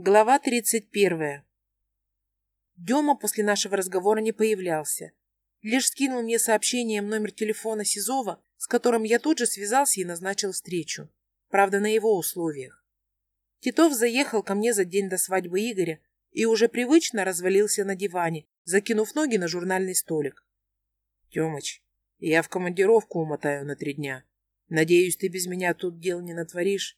Глава 31. Дема после нашего разговора не появлялся. Лишь скинул мне сообщением номер телефона Сизова, с которым я тут же связался и назначил встречу. Правда, на его условиях. Титов заехал ко мне за день до свадьбы Игоря и уже привычно развалился на диване, закинув ноги на журнальный столик. «Темыч, я в командировку умотаю на три дня. Надеюсь, ты без меня тут дел не натворишь?»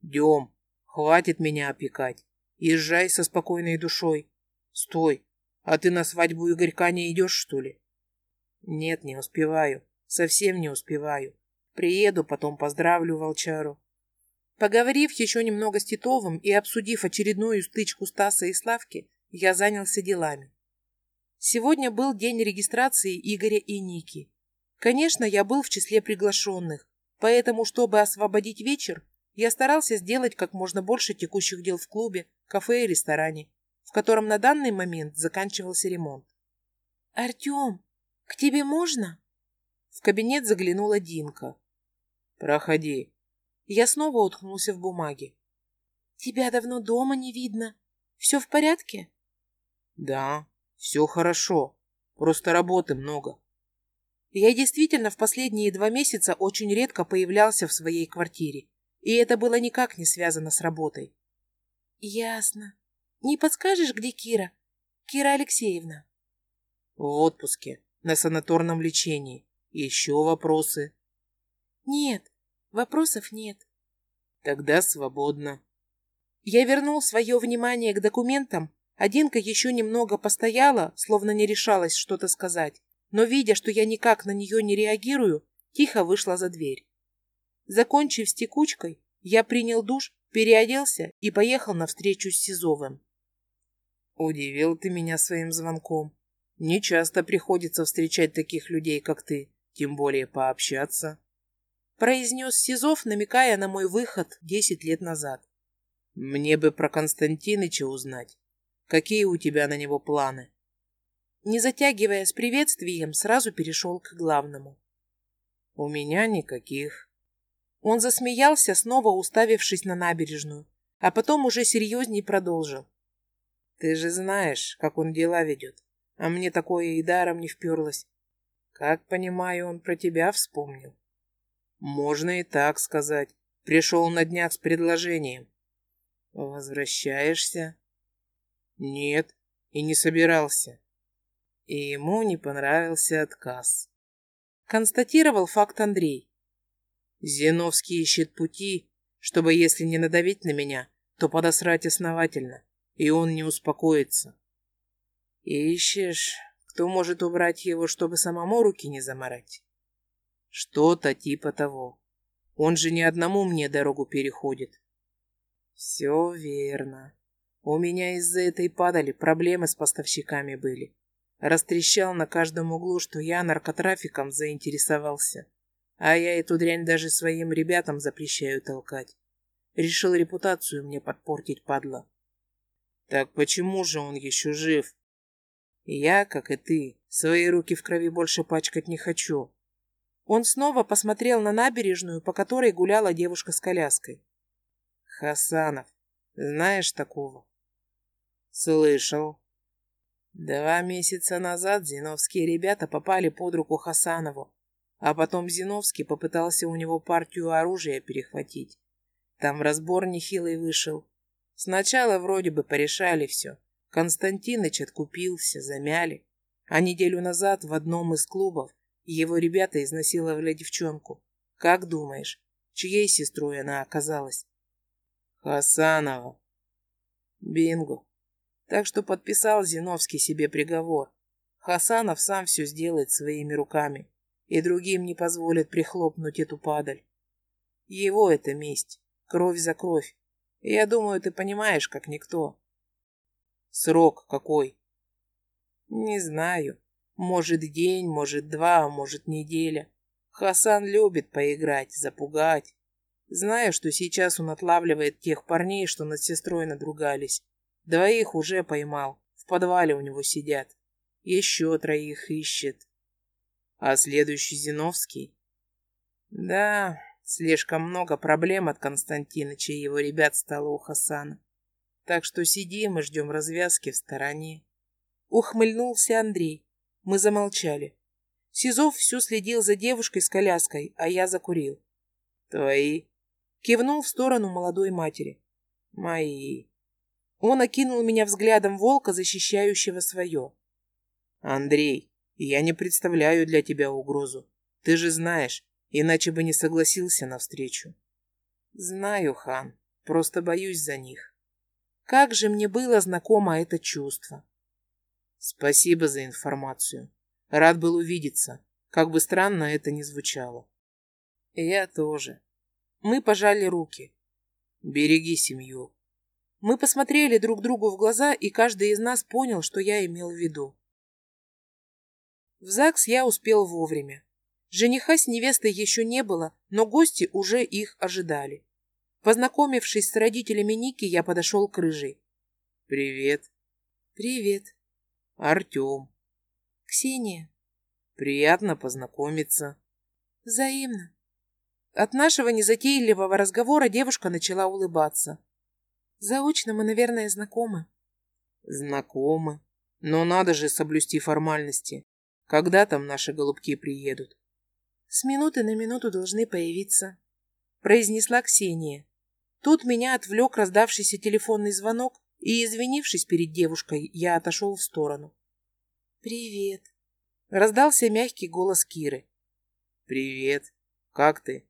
«Дем, Хватит меня опекать. Езжай со спокойной душой. Стой, а ты на свадьбу Игорька не идешь, что ли? Нет, не успеваю. Совсем не успеваю. Приеду, потом поздравлю волчару. Поговорив еще немного с Титовым и обсудив очередную стычку Стаса и Славки, я занялся делами. Сегодня был день регистрации Игоря и Ники. Конечно, я был в числе приглашенных, поэтому, чтобы освободить вечер, я старался сделать как можно больше текущих дел в клубе, кафе и ресторане, в котором на данный момент заканчивался ремонт. «Артем, к тебе можно?» В кабинет заглянула Динка. «Проходи». Я снова уткнулся в бумаге. «Тебя давно дома не видно. Все в порядке?» «Да, все хорошо. Просто работы много». Я действительно в последние два месяца очень редко появлялся в своей квартире и это было никак не связано с работой. «Ясно. Не подскажешь, где Кира? Кира Алексеевна?» «В отпуске, на санаторном лечении. Еще вопросы?» «Нет, вопросов нет». «Тогда свободно». Я вернул свое внимание к документам, а Динка еще немного постояла, словно не решалась что-то сказать, но, видя, что я никак на нее не реагирую, тихо вышла за дверь. Закончив с текучкой, я принял душ, переоделся и поехал на встречу с Сизовым. Удивил ты меня своим звонком. Не часто приходится встречать таких людей, как ты, тем более пообщаться. Произнес Сизов, намекая на мой выход десять лет назад. Мне бы про Константиныча узнать. Какие у тебя на него планы? Не затягивая с приветствием, сразу перешел к главному. У меня никаких. Он засмеялся, снова уставившись на набережную, а потом уже серьезней продолжил. «Ты же знаешь, как он дела ведет, а мне такое и даром не вперлось. Как понимаю, он про тебя вспомнил?» «Можно и так сказать. Пришел на днях с предложением». «Возвращаешься?» «Нет, и не собирался». И ему не понравился отказ. Констатировал факт Андрей. Зиновский ищет пути, чтобы, если не надавить на меня, то подосрать основательно, и он не успокоится. Ищешь, кто может убрать его, чтобы самому руки не заморать? Что-то типа того. Он же не одному мне дорогу переходит. Все верно. У меня из-за этой падали проблемы с поставщиками были. Растрещал на каждом углу, что я наркотрафиком заинтересовался. А я эту дрянь даже своим ребятам запрещаю толкать. Решил репутацию мне подпортить, падла. Так почему же он еще жив? Я, как и ты, свои руки в крови больше пачкать не хочу. Он снова посмотрел на набережную, по которой гуляла девушка с коляской. Хасанов, знаешь такого? Слышал. Два месяца назад зиновские ребята попали под руку Хасанову. А потом Зиновский попытался у него партию оружия перехватить. Там разбор нехилый вышел. Сначала вроде бы порешали все. Константиныч откупился, замяли. А неделю назад в одном из клубов его ребята изнасиловали девчонку. Как думаешь, чьей сестрой она оказалась? Хасанова. Бинго. Так что подписал Зиновский себе приговор. Хасанов сам все сделает своими руками и другим не позволят прихлопнуть эту падаль. Его это месть, кровь за кровь. И я думаю, ты понимаешь, как никто. Срок какой? Не знаю. Может день, может два, может неделя. Хасан любит поиграть, запугать. Знаю, что сейчас он отлавливает тех парней, что над сестрой надругались. Двоих уже поймал, в подвале у него сидят. Еще троих ищет. А следующий Зиновский? Да, слишком много проблем от Константиныча и его ребят стало у Хасана. Так что сидим и ждем развязки в стороне. Ухмыльнулся Андрей. Мы замолчали. Сизов все следил за девушкой с коляской, а я закурил. «Твои?» Кивнул в сторону молодой матери. «Мои». Он окинул меня взглядом волка, защищающего свое. «Андрей, я не представляю для тебя угрозу. Ты же знаешь, иначе бы не согласился на встречу». «Знаю, хан, просто боюсь за них. Как же мне было знакомо это чувство». «Спасибо за информацию. Рад был увидеться, как бы странно это ни звучало». «Я тоже». Мы пожали руки. «Береги семью». Мы посмотрели друг другу в глаза, и каждый из нас понял, что я имел в виду. В ЗАГС я успел вовремя. Жениха с невестой еще не было, но гости уже их ожидали. Познакомившись с родителями Ники, я подошел к рыжей. «Привет». «Привет». «Артем». «Ксения». «Приятно познакомиться». «Взаимно». От нашего незатейливого разговора девушка начала улыбаться. Заочно мы, наверное, знакомы. Знакомы. Но надо же соблюсти формальности. Когда там наши голубки приедут? С минуты на минуту должны появиться, произнесла Ксения. Тут меня отвлек раздавшийся телефонный звонок, и, извинившись перед девушкой, я отошел в сторону. «Привет!» — раздался мягкий голос Киры. «Привет! Как ты?»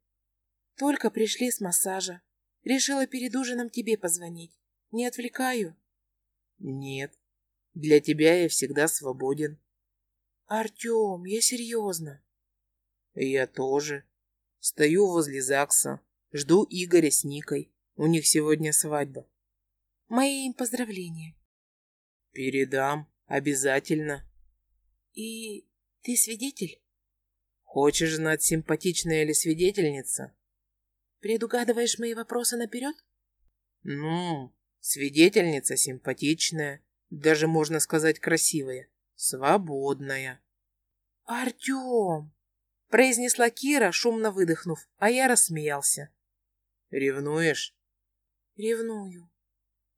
«Только пришли с массажа. Решила перед ужином тебе позвонить. Не отвлекаю? Нет. Для тебя я всегда свободен. Артем, я серьезно. Я тоже. Стою возле ЗАГСа. Жду Игоря с Никой. У них сегодня свадьба. Мои им поздравления. Передам. Обязательно. И ты свидетель? Хочешь знать, симпатичная ли свидетельница? Предугадываешь мои вопросы наперед? Ну, свидетельница симпатичная, даже можно сказать красивая, свободная. Артем! произнесла Кира, шумно выдохнув, а я рассмеялся. Ревнуешь? Ревную.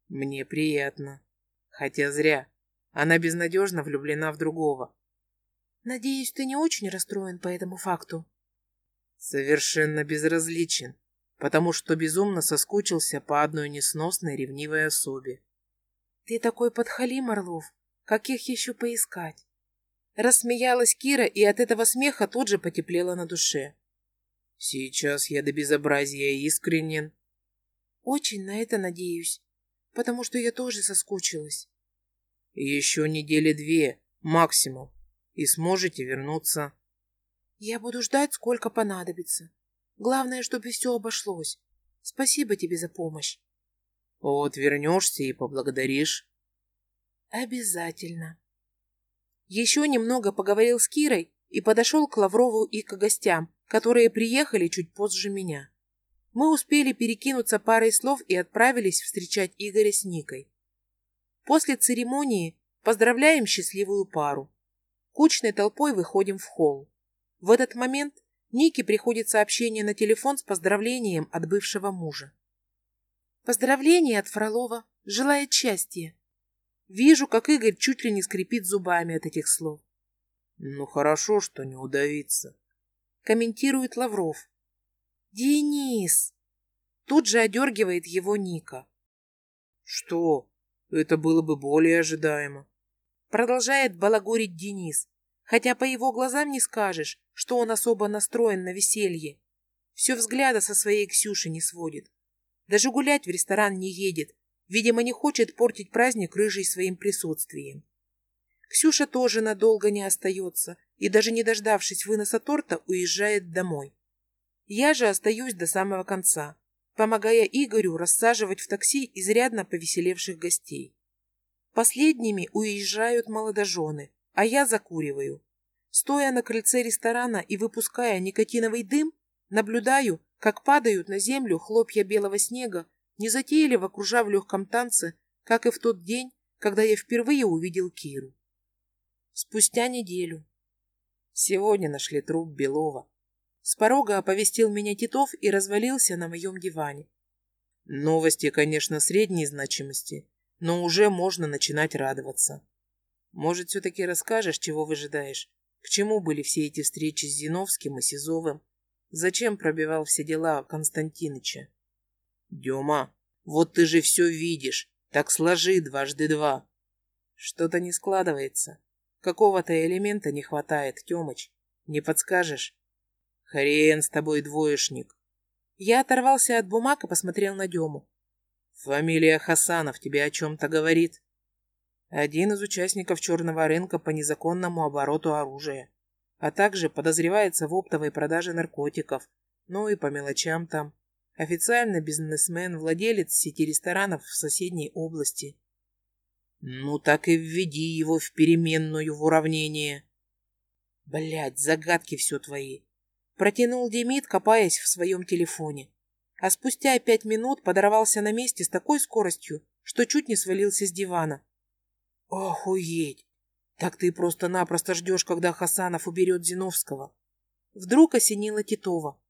Мне приятно. Хотя зря. Она безнадежно влюблена в другого. Надеюсь, ты не очень расстроен по этому факту? Совершенно безразличен потому что безумно соскучился по одной несносной ревнивой особе. «Ты такой подхалим, Орлов! Каких еще поискать?» Рассмеялась Кира, и от этого смеха тут же потеплело на душе. «Сейчас я до безобразия искренен». «Очень на это надеюсь, потому что я тоже соскучилась». «Еще недели две, максимум, и сможете вернуться». «Я буду ждать, сколько понадобится. Главное, чтобы все обошлось. Спасибо тебе за помощь. Вот вернешься и поблагодаришь. Обязательно. Еще немного поговорил с Кирой и подошел к Лаврову и к гостям, которые приехали чуть позже меня. Мы успели перекинуться парой слов и отправились встречать Игоря с Никой. После церемонии поздравляем счастливую пару. Кучной толпой выходим в холл. В этот момент Нике приходит сообщение на телефон с поздравлением от бывшего мужа. Поздравление от Фролова. Желает счастья. Вижу, как Игорь чуть ли не скрипит зубами от этих слов. Ну хорошо, что не удавиться. Комментирует Лавров. Денис! Тут же одергивает его Ника. Что? Это было бы более ожидаемо. Продолжает балагурить Денис, хотя по его глазам не скажешь, что он особо настроен на веселье. Все взгляда со своей Ксюши не сводит. Даже гулять в ресторан не едет. Видимо, не хочет портить праздник рыжий своим присутствием. Ксюша тоже надолго не остается и, даже не дождавшись выноса торта, уезжает домой. Я же остаюсь до самого конца, помогая Игорю рассаживать в такси изрядно повеселевших гостей. Последними уезжают молодожены, а я закуриваю. Стоя на крыльце ресторана и выпуская никотиновый дым, наблюдаю, как падают на землю хлопья белого снега, незатейливо кружа в легком танце, как и в тот день, когда я впервые увидел Киру. Спустя неделю. Сегодня нашли труп Белова. С порога оповестил меня Титов и развалился на моем диване. Новости, конечно, средней значимости, но уже можно начинать радоваться. Может, все-таки расскажешь, чего выжидаешь? К чему были все эти встречи с Зиновским и Сизовым? Зачем пробивал все дела Константиныча? Дема, вот ты же все видишь. Так сложи дважды два. Что-то не складывается. Какого-то элемента не хватает, Тёмыч. Не подскажешь? Хрен с тобой, двоечник. Я оторвался от бумаг и посмотрел на Дему. Фамилия Хасанов тебе о чем-то говорит? Один из участников черного рынка по незаконному обороту оружия, а также подозревается в оптовой продаже наркотиков, ну и по мелочам там. Официально бизнесмен, владелец сети ресторанов в соседней области. Ну так и введи его в переменную в уравнение. Блять, загадки все твои. Протянул Демид, копаясь в своем телефоне. А спустя пять минут подорвался на месте с такой скоростью, что чуть не свалился с дивана. Охуеть! Так ты просто-напросто ждешь, когда Хасанов уберет Зиновского. Вдруг осенило Титова.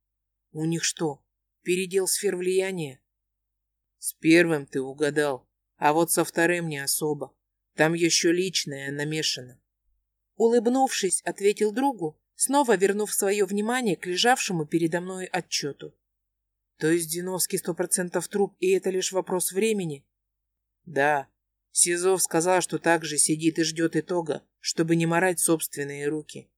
У них что, передел сфер влияния? С первым ты угадал, а вот со вторым не особо. Там еще личное намешано. Улыбнувшись, ответил другу, снова вернув свое внимание к лежавшему передо мной отчету. То есть Зиновский сто процентов труп, и это лишь вопрос времени? Да. Сизов сказал, что также сидит и ждет итога, чтобы не морать собственные руки.